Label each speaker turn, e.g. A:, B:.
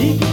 A: e que